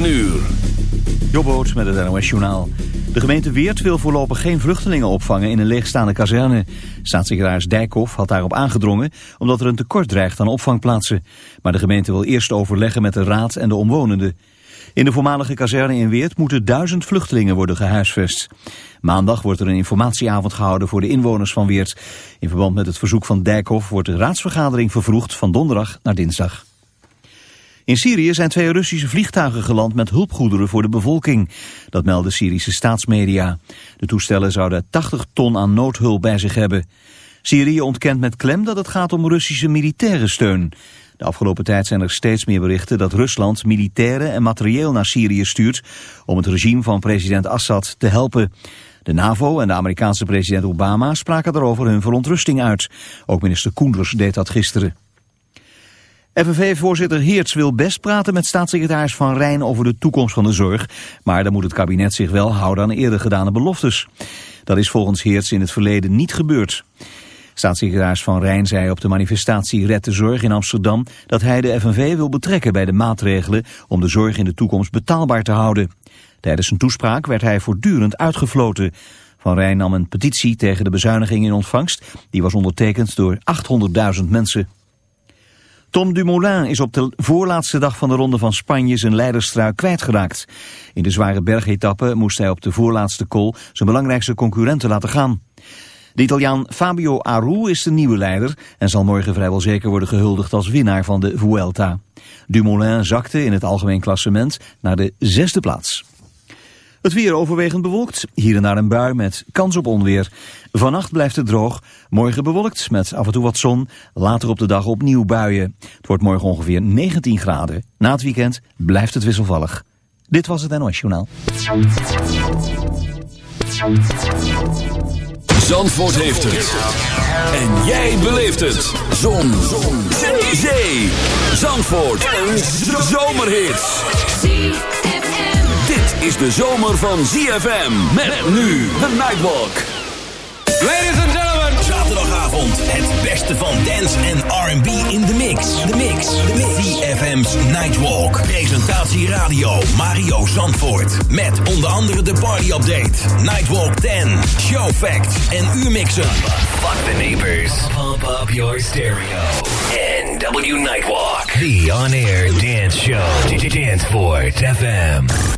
9 uur. Jobboot met het NOS Journaal. De gemeente Weert wil voorlopig geen vluchtelingen opvangen in een leegstaande kazerne. Staatssecretaris Dijkhoff had daarop aangedrongen omdat er een tekort dreigt aan opvangplaatsen. Maar de gemeente wil eerst overleggen met de raad en de omwonenden. In de voormalige kazerne in Weert moeten duizend vluchtelingen worden gehuisvest. Maandag wordt er een informatieavond gehouden voor de inwoners van Weert. In verband met het verzoek van Dijkhoff wordt de raadsvergadering vervroegd van donderdag naar dinsdag. In Syrië zijn twee Russische vliegtuigen geland met hulpgoederen voor de bevolking. Dat melden Syrische staatsmedia. De toestellen zouden 80 ton aan noodhulp bij zich hebben. Syrië ontkent met klem dat het gaat om Russische militaire steun. De afgelopen tijd zijn er steeds meer berichten dat Rusland militairen en materieel naar Syrië stuurt om het regime van president Assad te helpen. De NAVO en de Amerikaanse president Obama spraken daarover hun verontrusting uit. Ook minister Koenders deed dat gisteren. FNV-voorzitter Heerts wil best praten met staatssecretaris Van Rijn over de toekomst van de zorg. Maar dan moet het kabinet zich wel houden aan eerder gedane beloftes. Dat is volgens Heerts in het verleden niet gebeurd. Staatssecretaris Van Rijn zei op de manifestatie Red de Zorg in Amsterdam dat hij de FNV wil betrekken bij de maatregelen om de zorg in de toekomst betaalbaar te houden. Tijdens zijn toespraak werd hij voortdurend uitgefloten. Van Rijn nam een petitie tegen de bezuiniging in ontvangst. Die was ondertekend door 800.000 mensen. Tom Dumoulin is op de voorlaatste dag van de Ronde van Spanje zijn leiderstruik kwijtgeraakt. In de zware bergetappe moest hij op de voorlaatste col zijn belangrijkste concurrenten laten gaan. De Italiaan Fabio Aru is de nieuwe leider en zal morgen vrijwel zeker worden gehuldigd als winnaar van de Vuelta. Dumoulin zakte in het algemeen klassement naar de zesde plaats. Het weer overwegend bewolkt, hier en daar een bui met kans op onweer. Vannacht blijft het droog, morgen bewolkt met af en toe wat zon, later op de dag opnieuw buien. Het wordt morgen ongeveer 19 graden. Na het weekend blijft het wisselvallig. Dit was het NOS Journaal. Zandvoort heeft het. En jij beleeft het. Zon. zon. Zee. Zandvoort. Een zomerhit dit is de zomer van ZFM. Met nu de Nightwalk. Ladies and gentlemen. Zaterdagavond het beste van dance en R&B in de mix. De mix. De mix. ZFM's Nightwalk. Presentatie radio Mario Zandvoort. Met onder andere de party update. Nightwalk 10. Show facts en uurmixen. Fuck the neighbors. Pump up your stereo. NW Nightwalk. The on-air dance show. Danceport FM.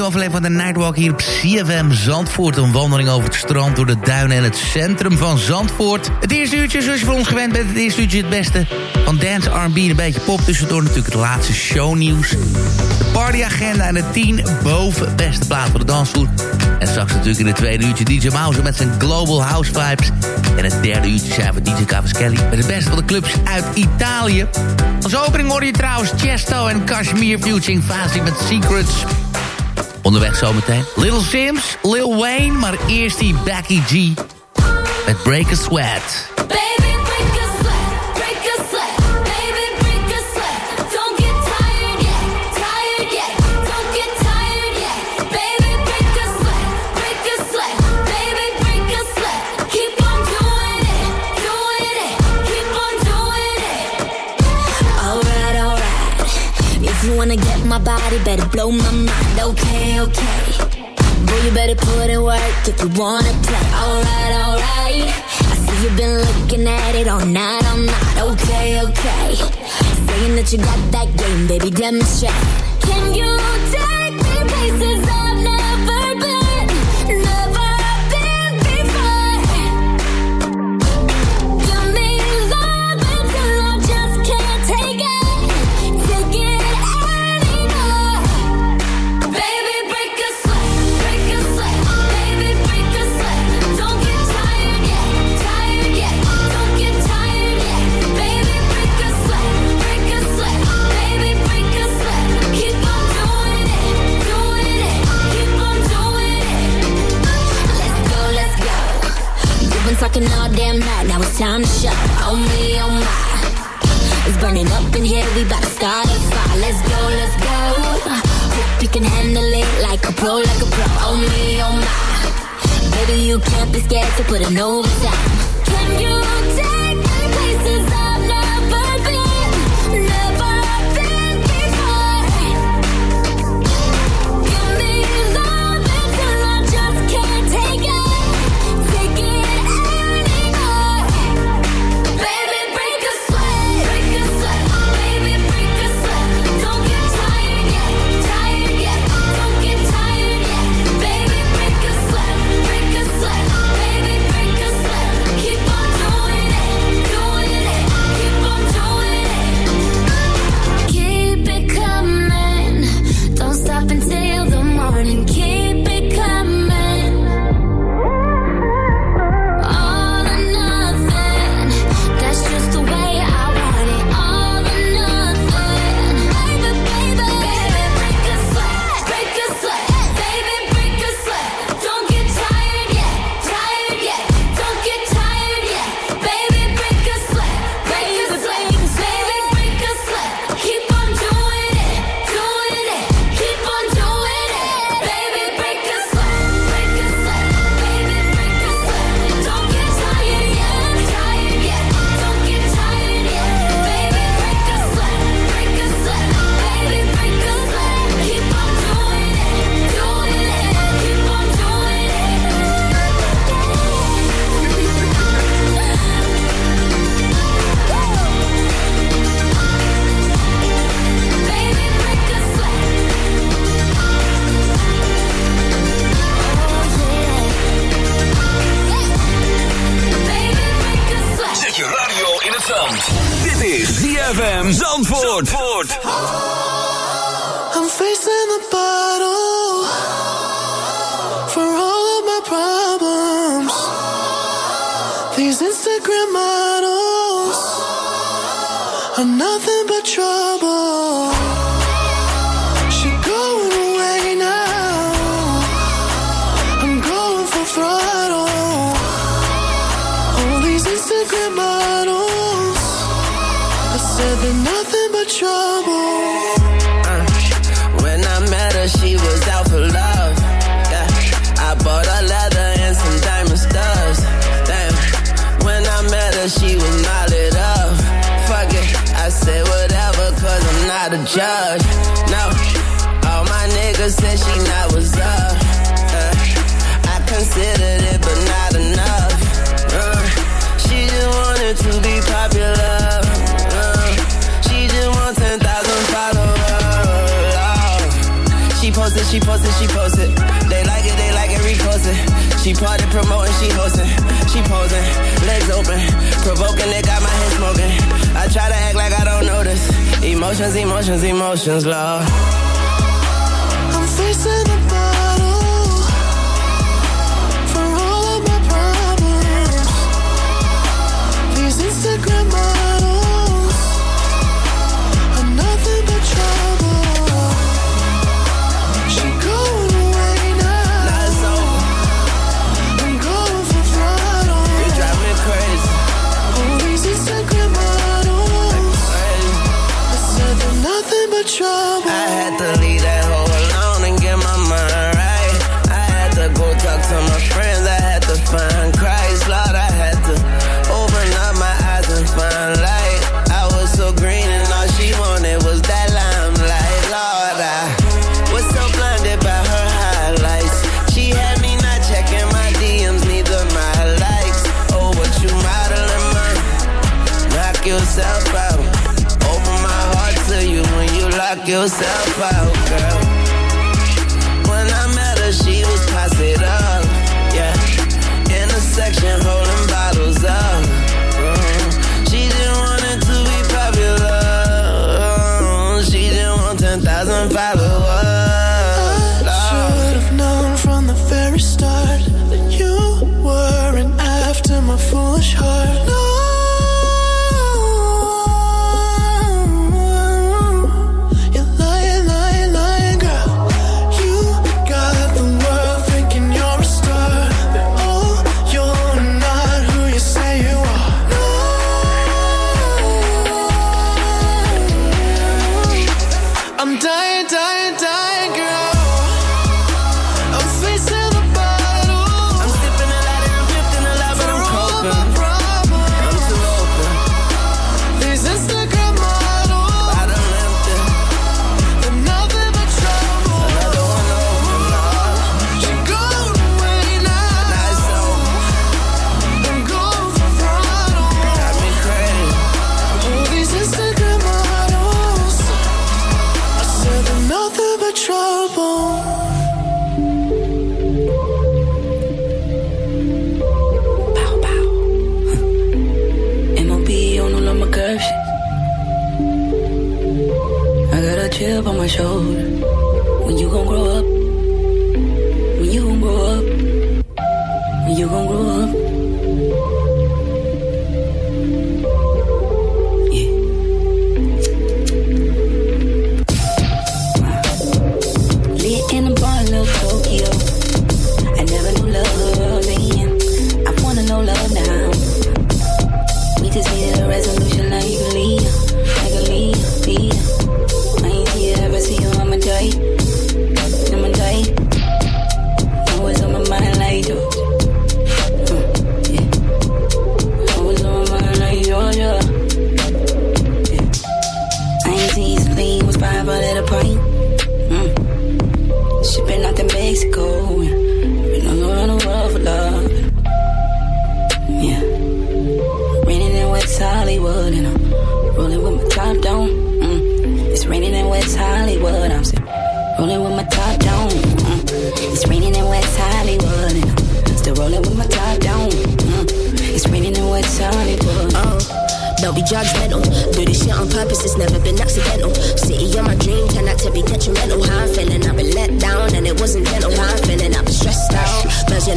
Nieuwe aflevering van de Nightwalk hier op CFM Zandvoort. Een wandeling over het strand, door de duinen en het centrum van Zandvoort. Het eerste uurtje, zoals je voor ons gewend bent, het eerste uurtje het beste van dance, R&B en een beetje pop. Tussendoor natuurlijk het laatste shownieuws. De partyagenda en de 10 boven beste plaat voor de dansvloer. En straks natuurlijk in het tweede uurtje DJ Mouse met zijn Global House Vibes. En het derde uurtje zijn we DJ Cavaschelli met het beste van de clubs uit Italië. Als opening hoor je trouwens Chesto en Kashmir Futuring Fazing met Secrets. Onderweg zometeen. Little Sims, Lil Wayne, maar eerst die Becky G. Met Break a Sweat. Body, better blow my mind. Okay, okay. Boy, you better put in work if you wanna play. Alright, alright. I see you've been looking at it all night, all night. Okay, okay. Saying that you got that game, baby, demonstrate. Can you take scared to put a nose out. post it, she post it. They like it, they like it, repost it. She party promoting, she hosting, she posing, legs open, provoking. It got my head smoking. I try to act like I don't notice. Emotions, emotions, emotions, love. I'm facing the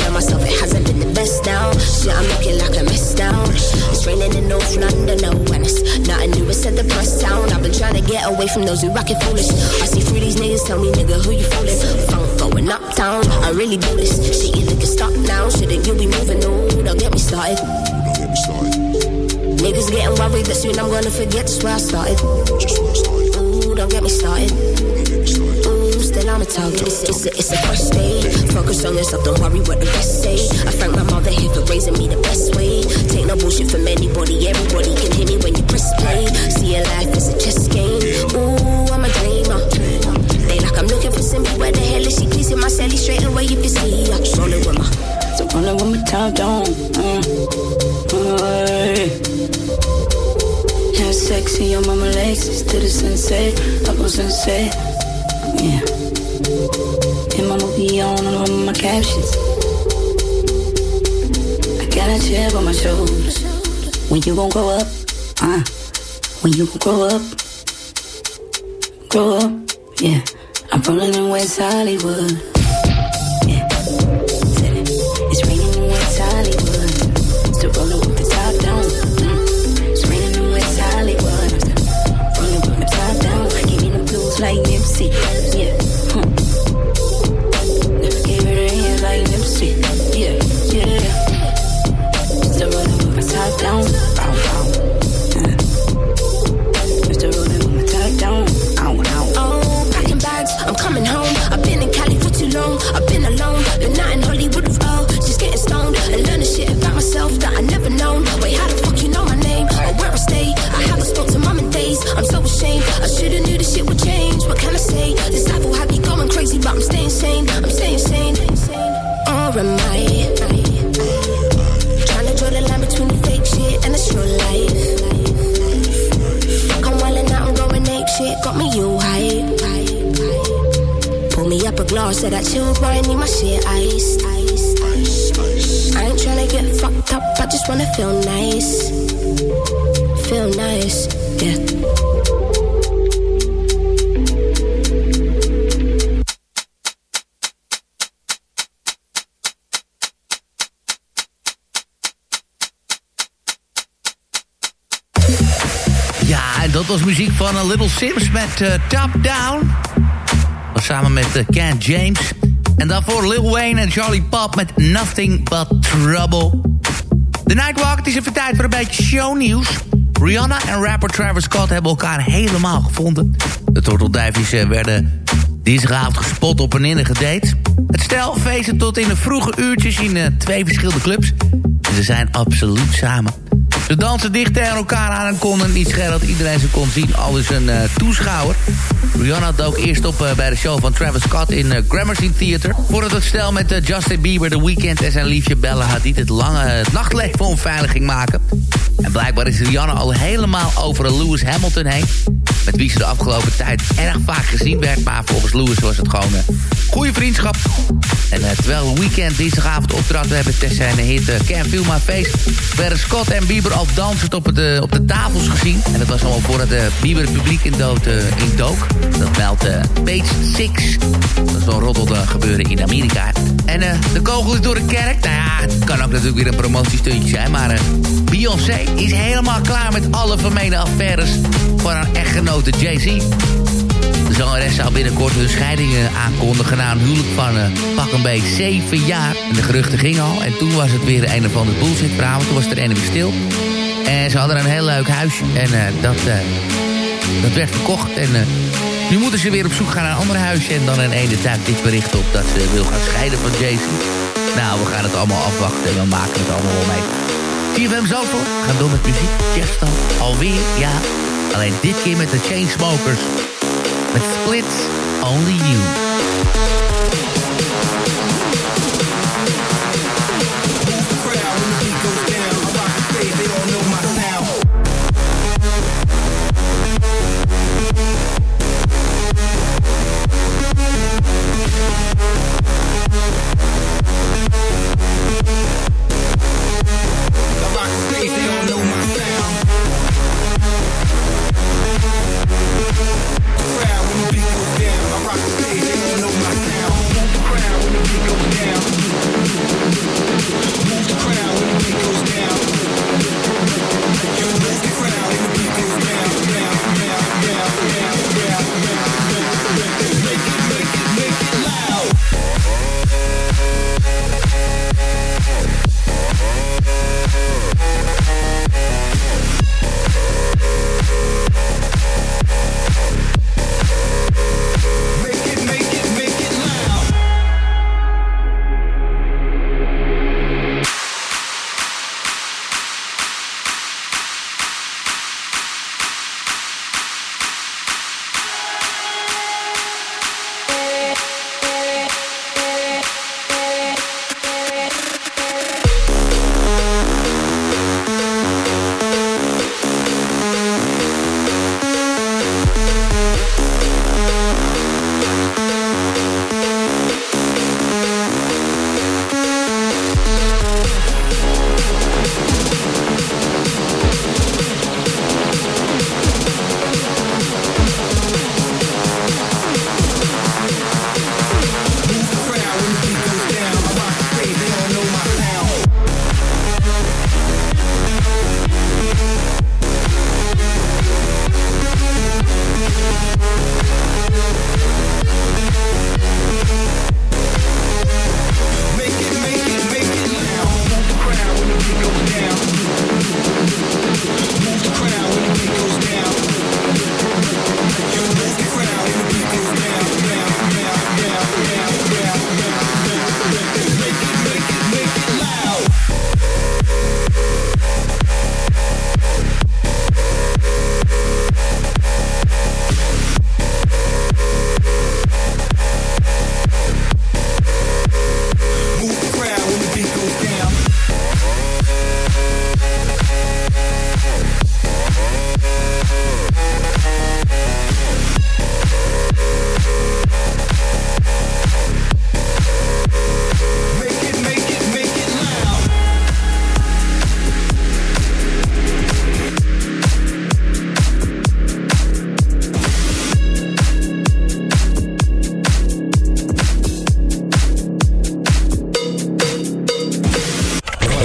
Of myself, it hasn't been the best now. Shit, I'm looking like a mess down. It's raining in North London, no, and it's nothing new. It's at the press town. I've been trying to get away from those who rock it foolish. I see through these niggas, tell me, nigga, who you fooling? Funk going uptown. I really do this. Shit, you looking stop now. Shouldn't you be moving? No, don't get me started. Don't get me started. Niggas getting worried that soon I'm gonna forget just where I started. Just where I started. Ooh, don't get me started. Don't get me started. Ooh, still I'm a target. It's, it's, a, it's a fresh day. Focus on yourself, don't worry what the rest say. I thank my mother here for raising me the best way. Take no bullshit from anybody, everybody can hear me when you press play. See your life as a chess game. Ooh, I'm a dreamer. They like I'm looking for simple. Where the hell is she? Please hit my celly straight away if you see her. Rolling with my. So rolling with my top down. Mm. Yeah, sexy on my legs to the sunset. Up on sunset. Movie on and on my captions. I got a chip on my shoulders. When you gon' grow up? Uh. When you gon' grow up? Grow up? Yeah. I'm rolling in West Hollywood. I shoulda knew this shit would change. What can I say? This life will have me going crazy, but I'm staying sane. I'm staying sane. Or am I? Trying to draw the line between the fake shit and the true life. Fuck, I'm wildin' out, I'm going ape shit. Got me you hype. Pull me up a glass, said that chill, boy, I need my shit iced. I ain't tryna get fucked up, I just wanna feel nice. Feel nice, yeah. Dat was muziek van uh, Little Sims met eh, Top Down. Samen met Ken James. En daarvoor Lil Wayne en Charlie Pop met Nothing But Trouble. De Nightwalk, het is even tijd voor een beetje shownieuws. Rihanna en rapper Travis Scott hebben elkaar helemaal gevonden. De tortelduifjes eh, werden dinsdagavond gespot op een innige date. Het stel feesten tot in de vroege uurtjes in twee verschillende clubs. En ze zijn absoluut samen. Ze dansen dicht tegen elkaar aan en konden niet schelen dat iedereen ze kon zien. Al een uh, toeschouwer. Rihanna dook eerst op uh, bij de show van Travis Scott in uh, Gramercy Theater. Voordat het stel met Justin Bieber, The Weeknd en zijn liefje Bella Hadid... het lange nachtleven onveilig ging maken. En blijkbaar is Rihanna al helemaal over Lewis Hamilton heen. Met wie ze de afgelopen tijd erg vaak gezien werd. Maar volgens Lewis was het gewoon een goede vriendschap. En terwijl Weekend dinsdagavond optrad... we hebben tijdens zijn hit Can't Feel My werden Scott en Bieber al dansend op, het, op de tafels gezien. En dat was allemaal voordat de Bieber publiek in dood in dook. Dat meldt uh, Page 6. Dat is wel roddelde gebeuren in Amerika. En uh, de kogel is door de kerk. Nou ja, het kan ook natuurlijk weer een promotiestuntje zijn. Maar uh, Beyoncé is helemaal klaar met alle vermeende affaires van haar echtgenote Jay-Z. De zangeres zou binnenkort hun scheiding aankondigen na een huwelijk van uh, pak een beetje zeven jaar. En de geruchten gingen al. En toen was het weer een of andere bullshit verhaal. Toen was er een weer stil. En ze hadden een heel leuk huisje. En uh, dat, uh, dat werd verkocht. En nu moeten ze weer op zoek gaan naar een ander huisje. En dan in ene tijd dit bericht op dat ze wil gaan scheiden van Jason. Nou, we gaan het allemaal afwachten. En we maken het allemaal wel mee. CFM Zalvoort. We gaan door met muziek. Kerstdag. Alweer, ja. Alleen dit keer met de Chainsmokers. Met Splits. Only You.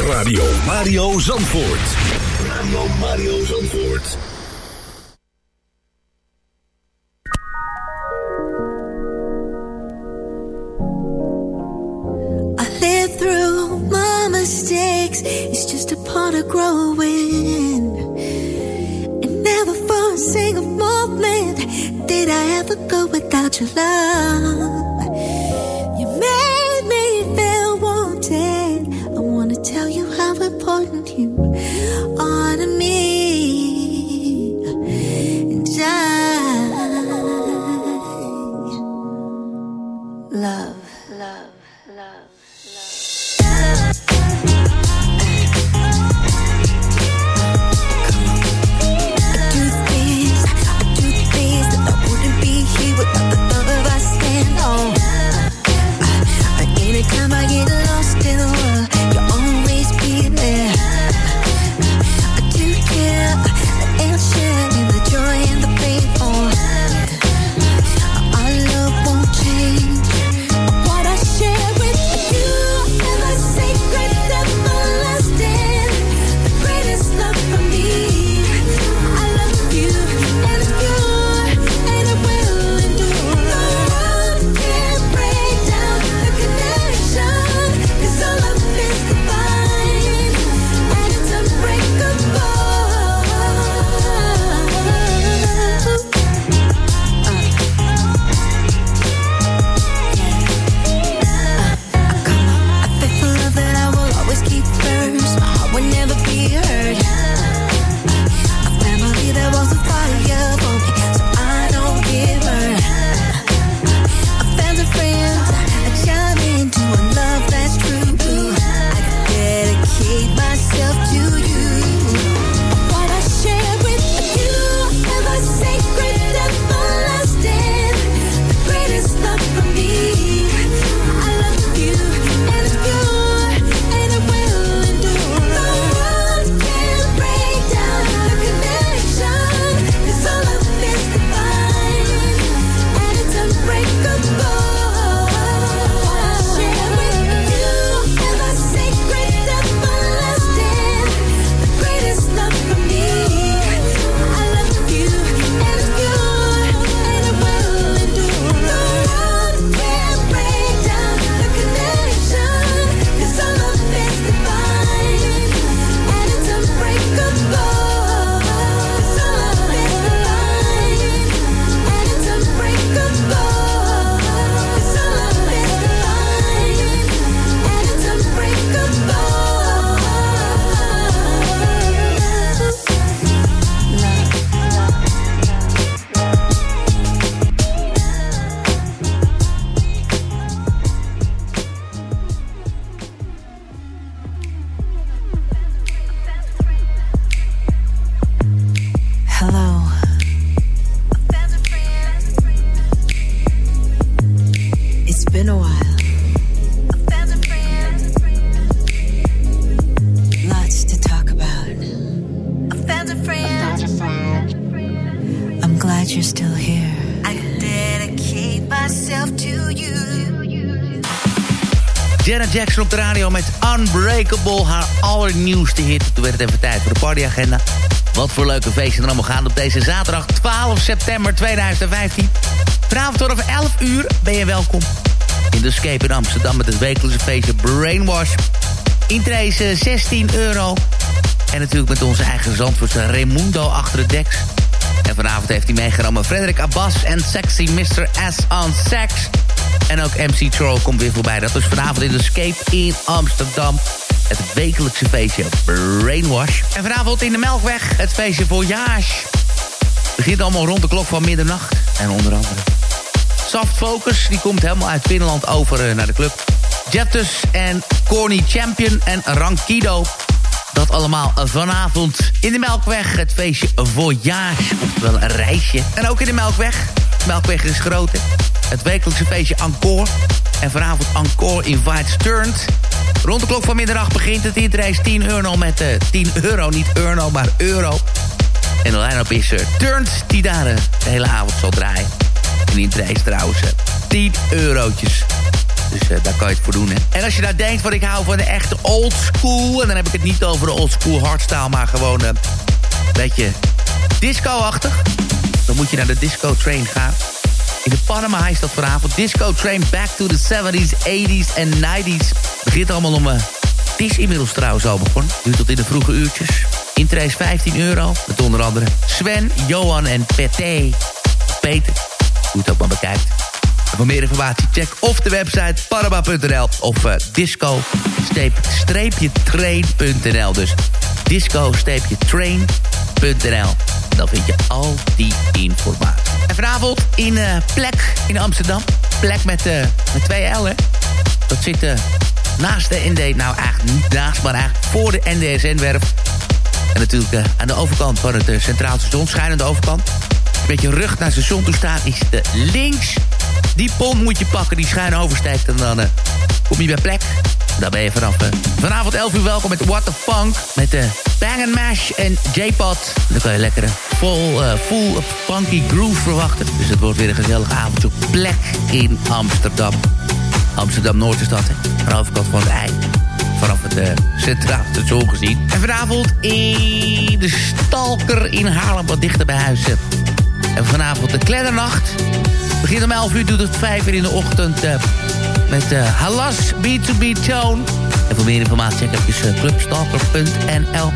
Mario Zandvoort. Radio Mario Zandvoort. I lived through my mistakes. It's just a part of growing. And never for a single moment did I ever go without your love. Unbreakable, haar allernieuwste hit. Toen werd het even tijd voor de partyagenda. Wat voor leuke feesten er allemaal gaan op deze zaterdag 12 september 2015. Vanavond vanaf 11 uur ben je welkom in de Escape in Amsterdam... met het wekelijkse feestje Brainwash. Intree is eh, 16 euro. En natuurlijk met onze eigen Zandvoortse Raimundo achter de deks. En vanavond heeft hij meegenomen Frederik Abbas en Sexy Mr. S on Sex. En ook MC Troll komt weer voorbij. Dat is vanavond in de Escape in Amsterdam. Het wekelijkse feestje Brainwash. En vanavond in de Melkweg het feestje Voyage. Begint allemaal rond de klok van middernacht. En onder andere Soft Focus, die komt helemaal uit Finland over eh, naar de club. Jeptus en Corny Champion en Rankido. Dat allemaal vanavond in de Melkweg. Het feestje Voyage, oftewel een reisje. En ook in de Melkweg. De Melkweg is groot. Het wekelijkse feestje Encore. En vanavond Encore Invites Turned. Rond de klok van middernacht begint het inreis 10 euro met eh 10 euro. Niet euro, maar euro. En de line-up is uh, Turned, die daar eh, de hele avond zal draaien. En in inreis trouwens eh, 10 eurotjes. Dus eh, daar kan je het voor doen. En als je nou denkt van ik hou van de echte old school... en dan heb ik het niet over de old school hardstyle... maar gewoon een beetje disco-achtig... dan moet je naar de Disco Train gaan. In de Panama is dat vanavond. Disco Train back to the 70s, 80s en 90s. Begint allemaal om... Uh, het is inmiddels trouwens al begonnen. Duurt tot in de vroege uurtjes. Intree is 15 euro. Met onder andere Sven, Johan en Peté. Peter. Hoe het ook maar bekijkt. En voor meer informatie check of de website paraba.nl of uh, disco-train.nl. Dus disco-train.nl. Dan vind je al die informatie. Vanavond in uh, Plek in Amsterdam. Plek met, uh, met twee L. Dat zit uh, naast de ND... Nou, eigenlijk niet naast, maar eigenlijk voor de NDSN-werf. En natuurlijk aan de overkant van het Centraal Station, schijnende overkant. Een beetje rug naar het station toe staat, is de links. Die pont moet je pakken, die schuin oversteekt. En dan kom je bij plek. Dan ben je vanaf vanavond 11 uur welkom met What the Funk. Met de Bang Mash en J-Pod. Dan kan je lekker een vol, full funky groove verwachten. Dus het wordt weer een gezellige avond op plek in Amsterdam. Amsterdam-Noord is dat, van het ei vanaf het uh, Centraal gezien. En vanavond in de Stalker in Haarlem, wat dichter bij huis. En vanavond de Kleddernacht. Begint om 11 uur, doet het 5 uur in de ochtend uh, met uh, Halas B2B Tone. En voor meer informatie check even uh, clubstalker.nl.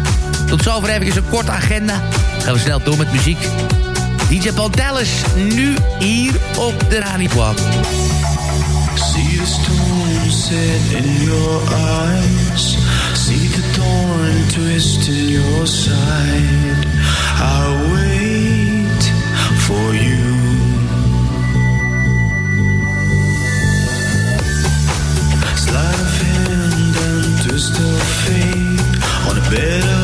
Tot zover even een korte agenda. Gaan we snel door met muziek. DJ Paul Dallas, nu hier op de Radio See the storm set in your eyes. See the twist in your side. I On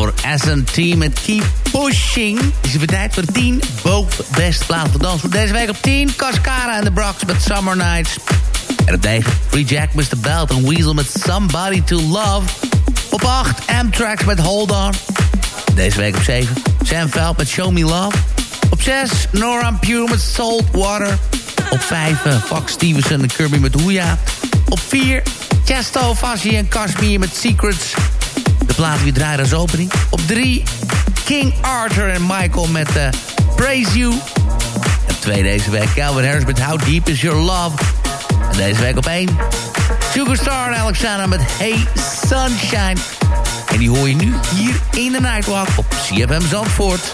Daarvoor S&T met Keep Pushing. Is het tijd voor de 10 boven best plaat voor dans. Voor deze week op 10, Cascara en de Brox met Summer Nights. En op 9, Free Jack, Mr. Belt en Weasel met Somebody to Love. Op 8, Amtrax met Hold On. Deze week op 7, Sam Veld met Show Me Love. Op 6, Nora Pure met Salt Water. Op 5, uh, Fox Stevenson en Kirby met Hoeja. Op 4, Chesto, Fassi en Kashmir met Secrets. Plaat die draaien als opening. Op 3, King Arthur en Michael met uh, Praise You. Op 2 deze week, Calvin Harris met How Deep Is Your Love. En deze week op 1, Sugarstar en Alexander met Hey Sunshine. En die hoor je nu hier in de Nightwalk op CFM Zandvoort.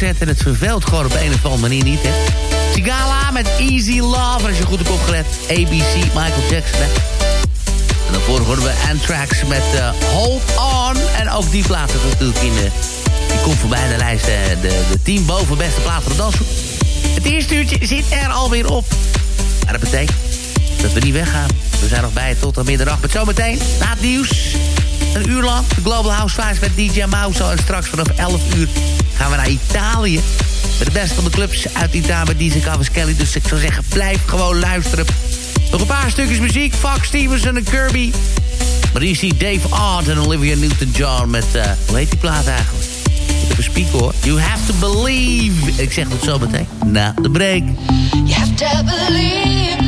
En het verveelt gewoon op een of andere manier niet, hè. Sigala met Easy Love. En als je goed hebt opgelet, ABC, Michael Jackson, hè. En daarvoor horen we Anthrax met eh, Hold On. En ook die plaat is natuurlijk in de... Die komt voorbij de lijst, eh, de, de team boven beste plaat voor de. Het eerste uurtje zit er alweer op. Maar dat betekent dat we niet weggaan. We zijn nog bij tot aan middernacht. Met zometeen, na het nieuws, een uur lang. De Global House Vibes met DJ Mauso. En straks vanaf 11 uur gaan we naar Italië. Met de beste van de clubs uit Italië DJ Kelly. Dus ik zou zeggen, blijf gewoon luisteren. Nog een paar stukjes muziek. Fox Stevenson en Kirby. Maar hier zie Dave Art en Olivia Newton-John met... Uh, hoe heet die plaat eigenlijk? Hoor. You have to believe. Ik zeg het zo meteen. Na de break. You have to believe